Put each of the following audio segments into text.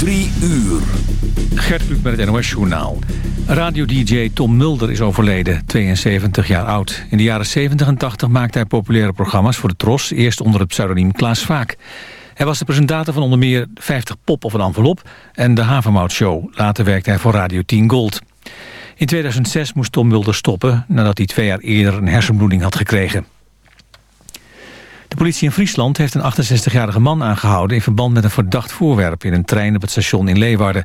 Drie uur. Gert Kluk met het NOS-journaal. Radio-dj Tom Mulder is overleden, 72 jaar oud. In de jaren 70 en 80 maakte hij populaire programma's voor de Tros... eerst onder het pseudoniem Klaas Vaak. Hij was de presentator van onder meer 50 Pop of een Envelop... en de Havermout Show. Later werkte hij voor Radio 10 Gold. In 2006 moest Tom Mulder stoppen... nadat hij twee jaar eerder een hersenbloeding had gekregen. De politie in Friesland heeft een 68-jarige man aangehouden... in verband met een verdacht voorwerp in een trein op het station in Leeuwarden.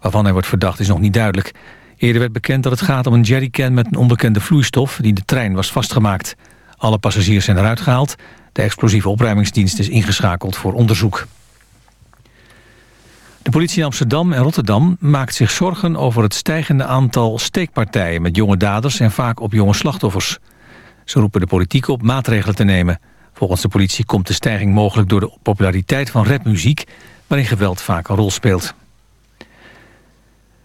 Waarvan hij wordt verdacht is nog niet duidelijk. Eerder werd bekend dat het gaat om een jerrycan met een onbekende vloeistof... die de trein was vastgemaakt. Alle passagiers zijn eruit gehaald. De explosieve opruimingsdienst is ingeschakeld voor onderzoek. De politie in Amsterdam en Rotterdam maakt zich zorgen over het stijgende aantal steekpartijen met jonge daders en vaak op jonge slachtoffers. Ze roepen de politiek op maatregelen te nemen. Volgens de politie komt de stijging mogelijk door de populariteit van rapmuziek... waarin geweld vaak een rol speelt.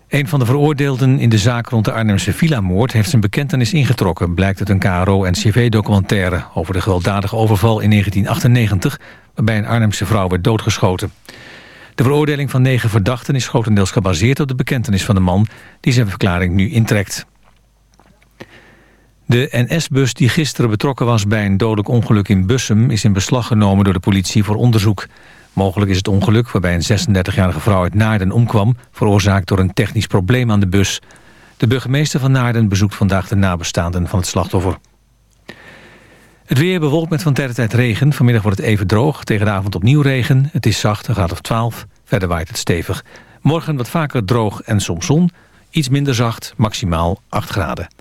Een van de veroordeelden in de zaak rond de Arnhemse villa-moord... heeft zijn bekentenis ingetrokken, blijkt uit een KRO-NCV-documentaire... over de gewelddadige overval in 1998... waarbij een Arnhemse vrouw werd doodgeschoten. De veroordeling van negen verdachten is grotendeels gebaseerd op de bekentenis van de man... die zijn verklaring nu intrekt. De NS-bus die gisteren betrokken was bij een dodelijk ongeluk in Bussum... is in beslag genomen door de politie voor onderzoek. Mogelijk is het ongeluk waarbij een 36-jarige vrouw uit Naarden omkwam... veroorzaakt door een technisch probleem aan de bus. De burgemeester van Naarden bezoekt vandaag de nabestaanden van het slachtoffer. Het weer bewolkt met van tijd tot tijd regen. Vanmiddag wordt het even droog. Tegen de avond opnieuw regen. Het is zacht, een graad of 12. Verder waait het stevig. Morgen wat vaker droog en soms zon. Iets minder zacht, maximaal 8 graden.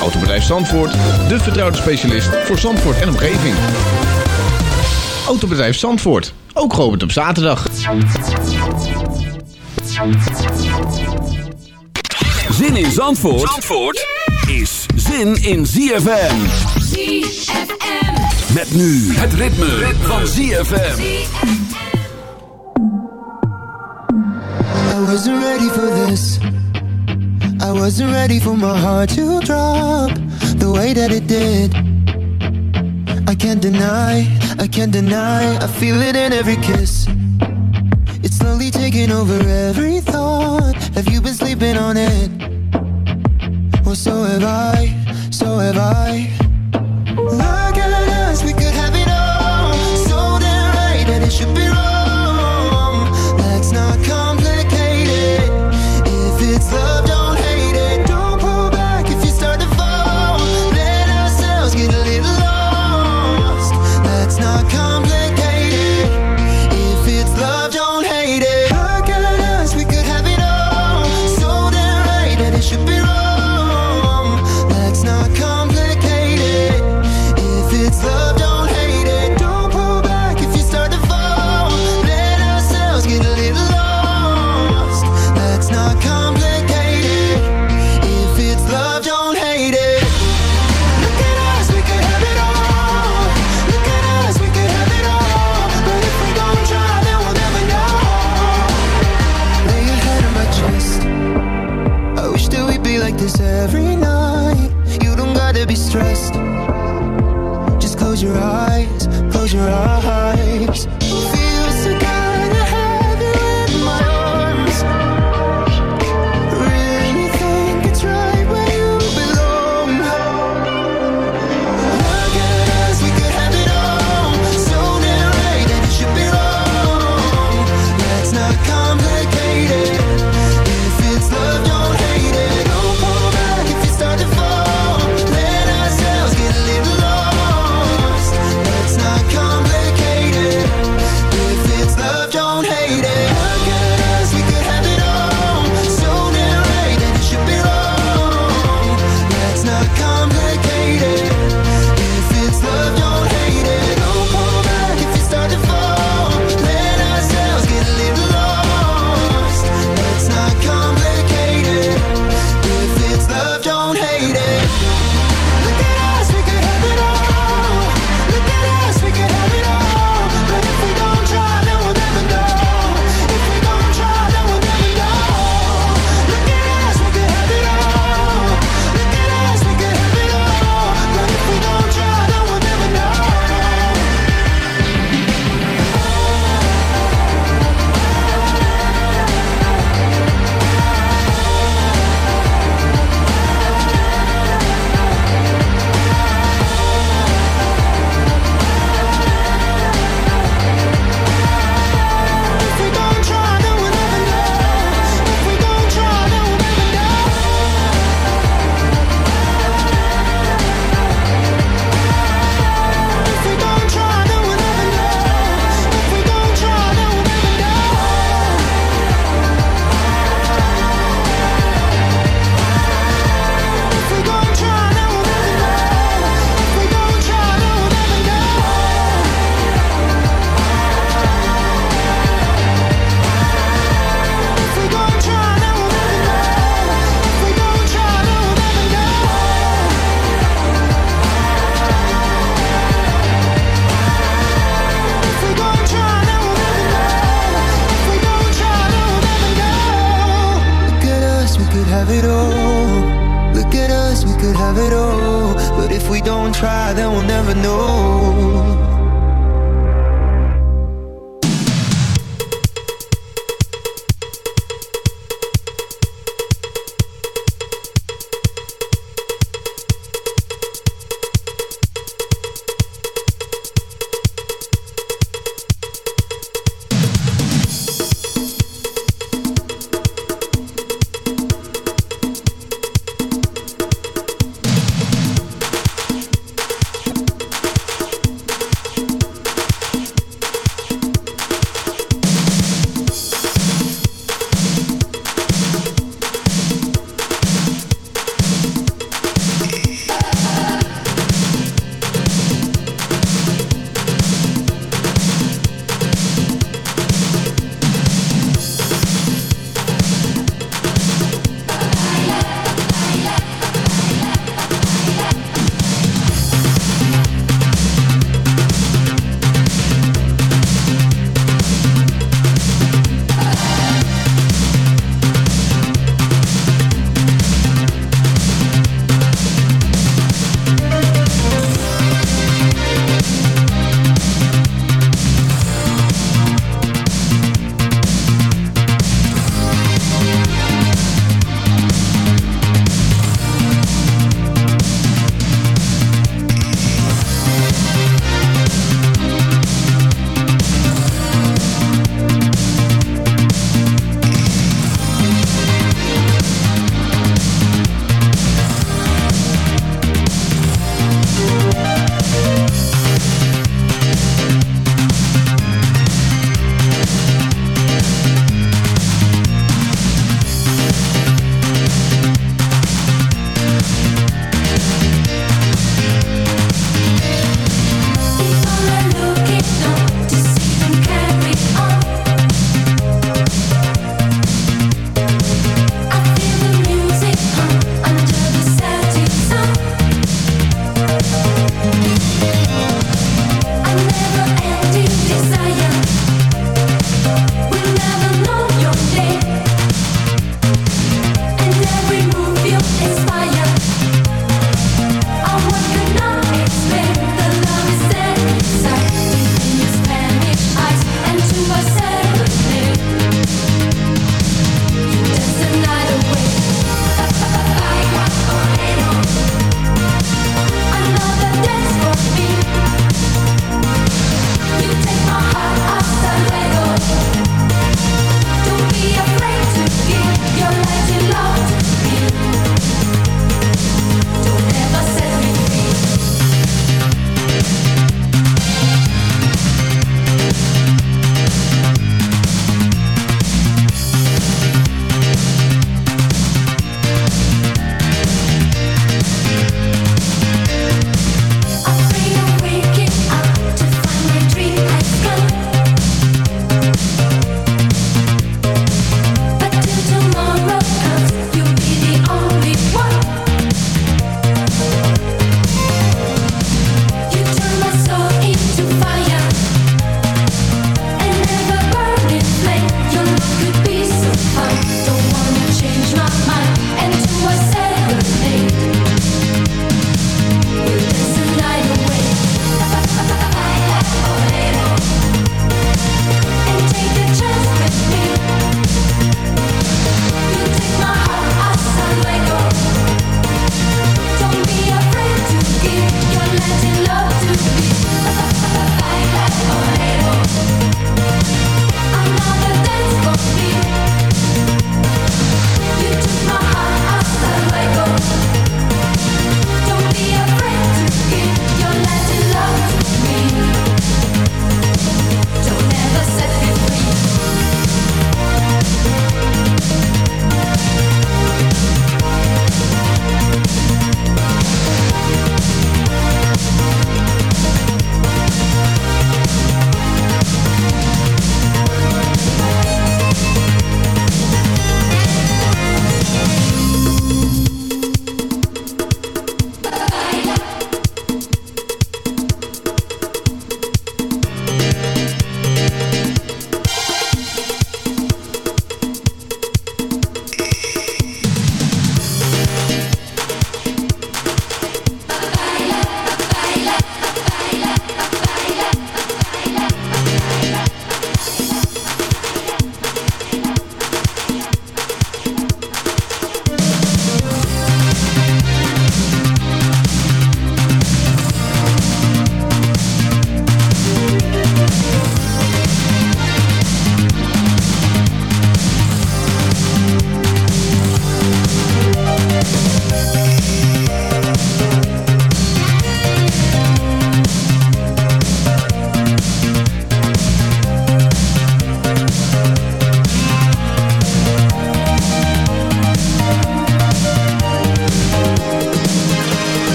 Autobedrijf Zandvoort, de vertrouwde specialist voor Zandvoort en omgeving. Autobedrijf Zandvoort, ook geopend op zaterdag. Zin in Zandvoort, Zandvoort is zin in ZFM. ZFM. Met nu het ritme, van ZFM. I wasn't ready for this. Wasn't ready for my heart to drop the way that it did. I can't deny, I can't deny, I feel it in every kiss. It's slowly taking over every thought. Have you been sleeping on it? Well, so have I, so have I. Look at us, we could have it all. So damn right that it should be wrong. Have it all. Look at us, we could have it all. But if we don't try, then we'll never know.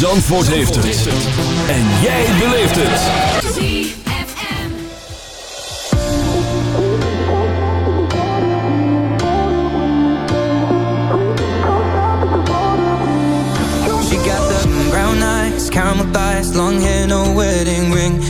Zandvoort heeft het. En jij beleeft het. She got the brown eyes, caramel thighs, long hair, no wedding ring.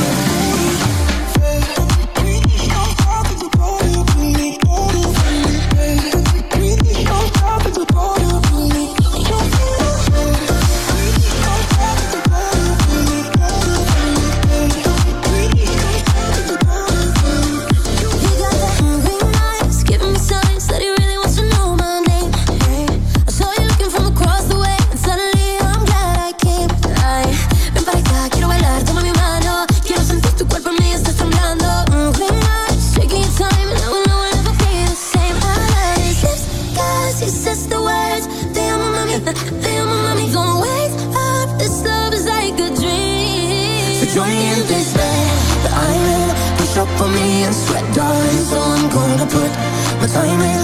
But time ain't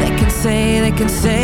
They can say, they can say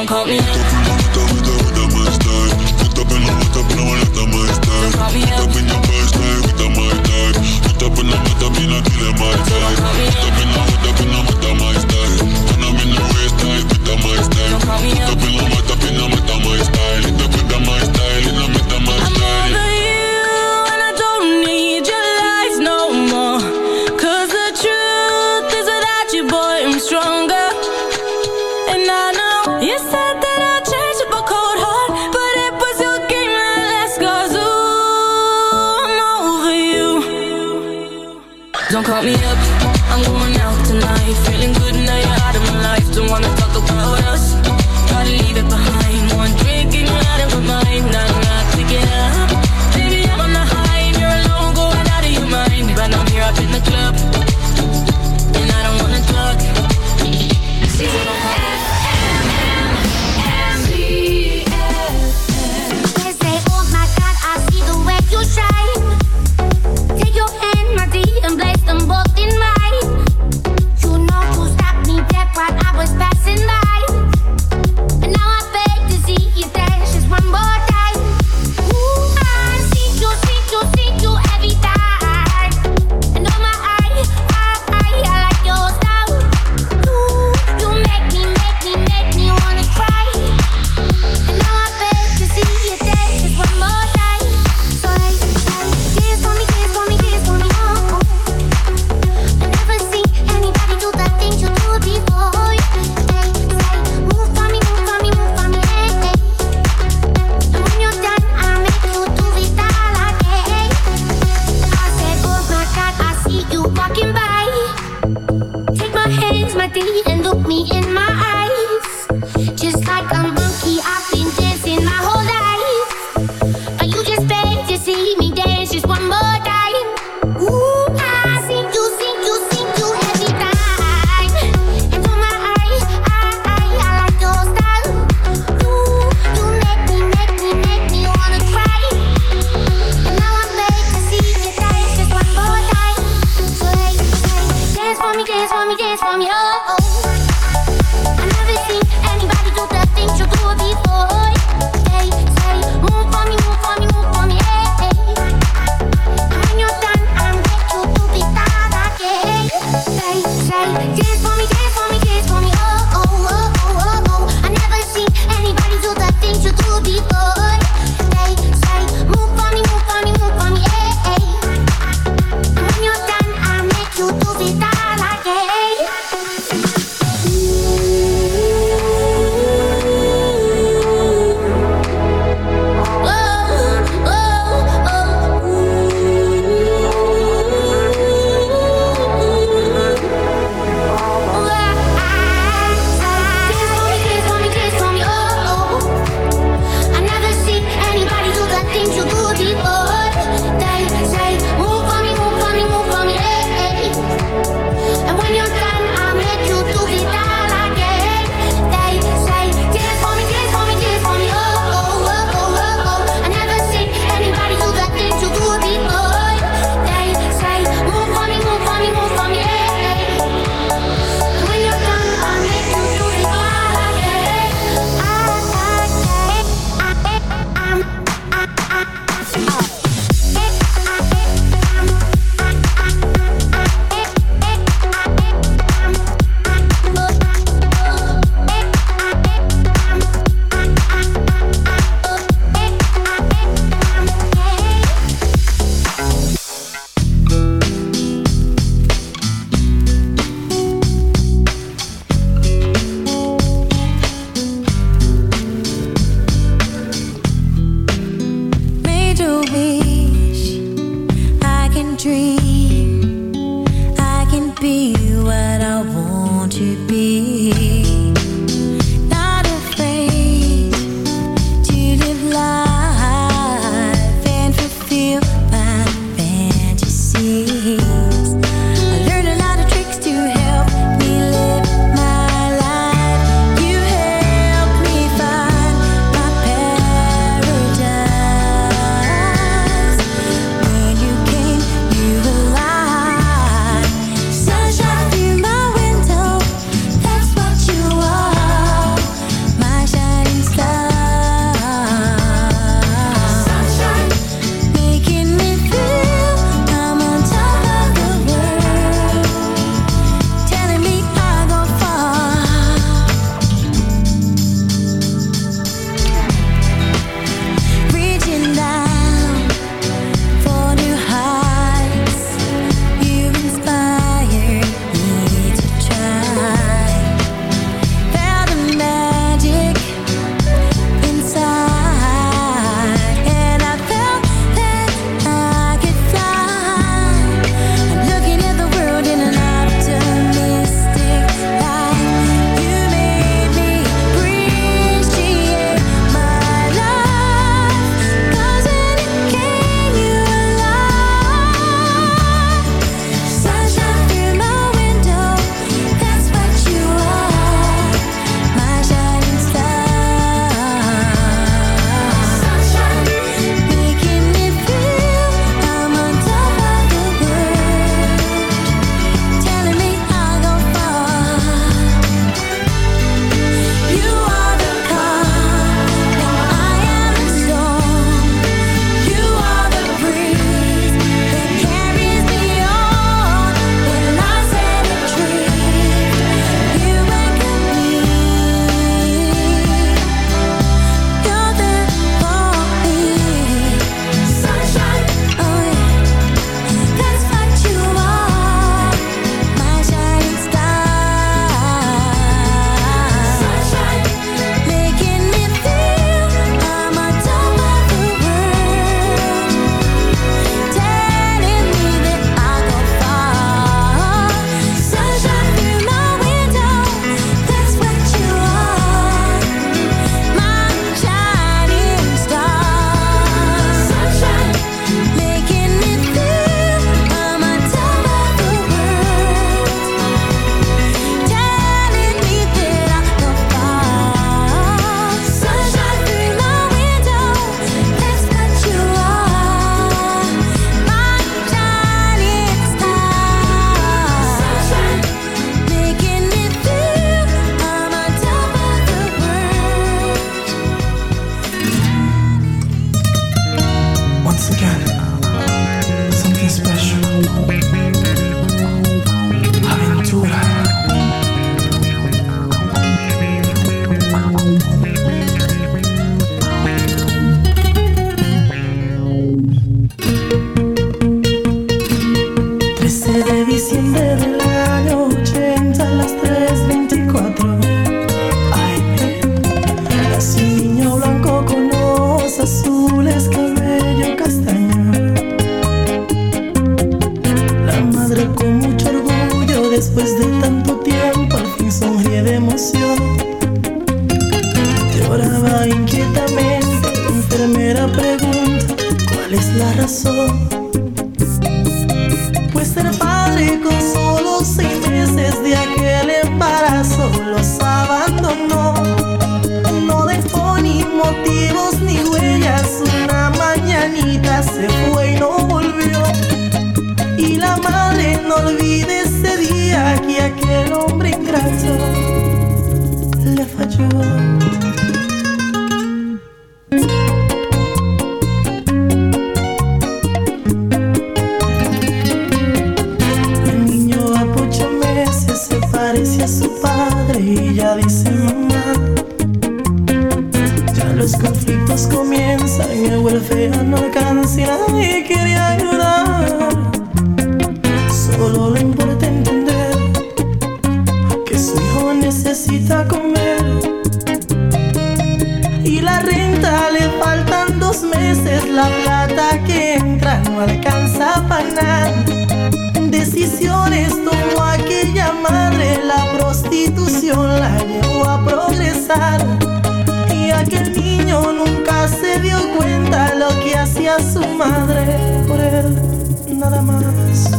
don't call me and look me in my eyes. esto aquella madre la prostitución la llevó a progresar y aquel niño nunca se dio cuenta lo que hacía su madre por él nada más.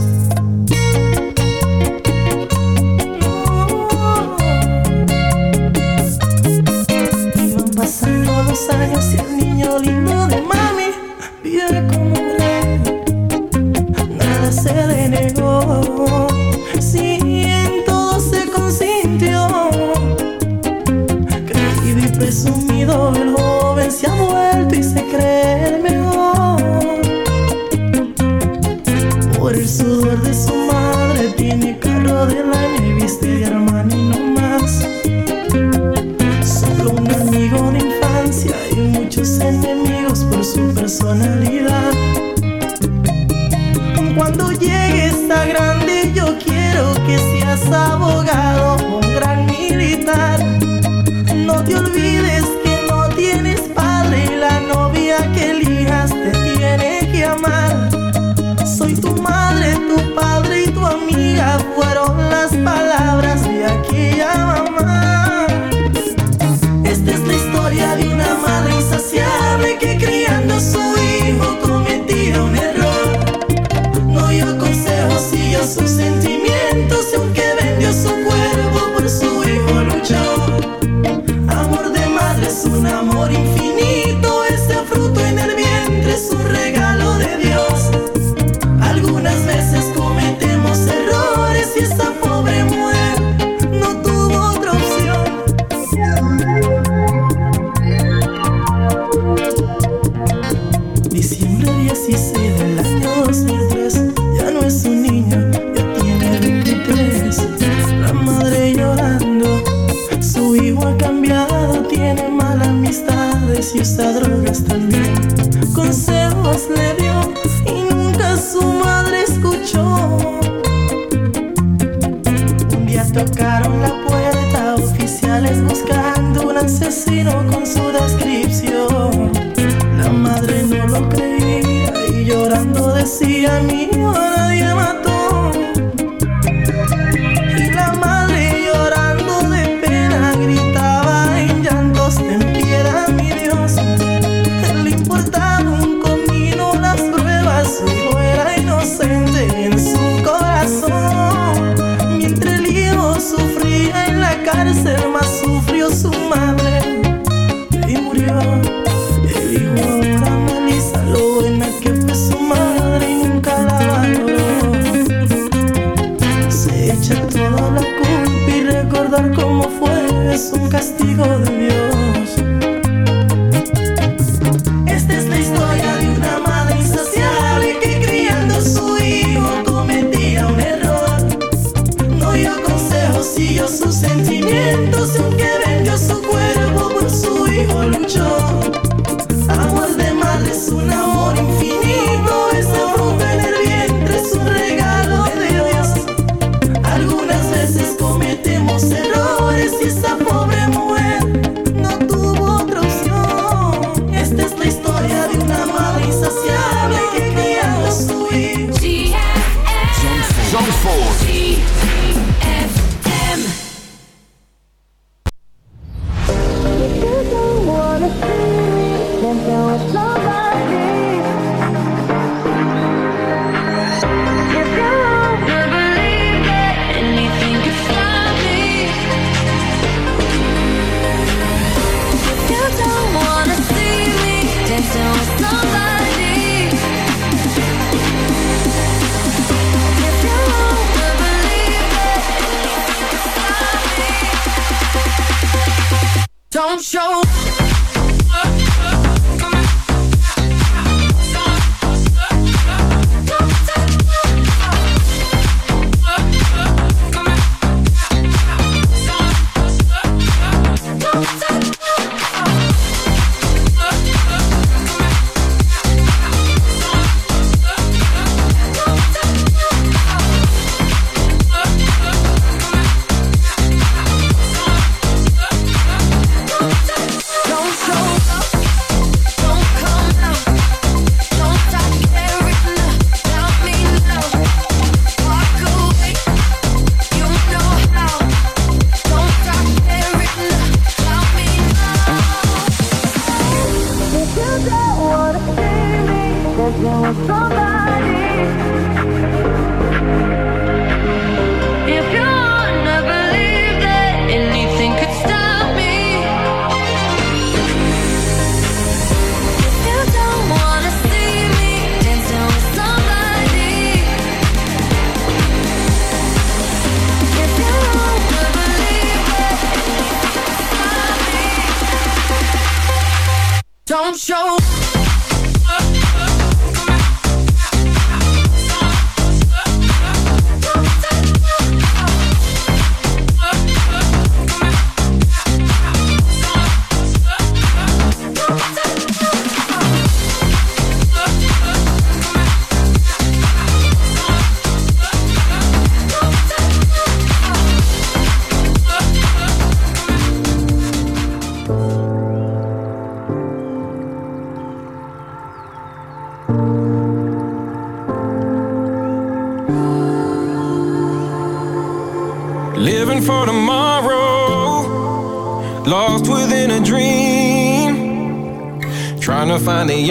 Iban pasando los años y el niño lindo de mami vive con see. Don't show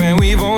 and we've only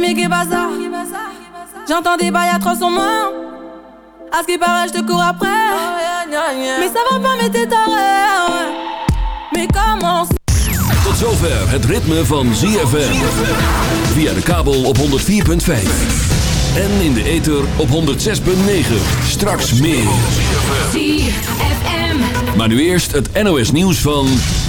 Mais qu'est ça? J'entends des bails à trop son moi. À ce qui paraît, je te cours après. Mais ça va pas, mais t'es taré. Mais comment Tot zover het ritme van ZFM. Via de kabel op 104.5. En in de ether op 106.9. Straks meer. ZFM. Maar nu eerst het NOS nieuws van...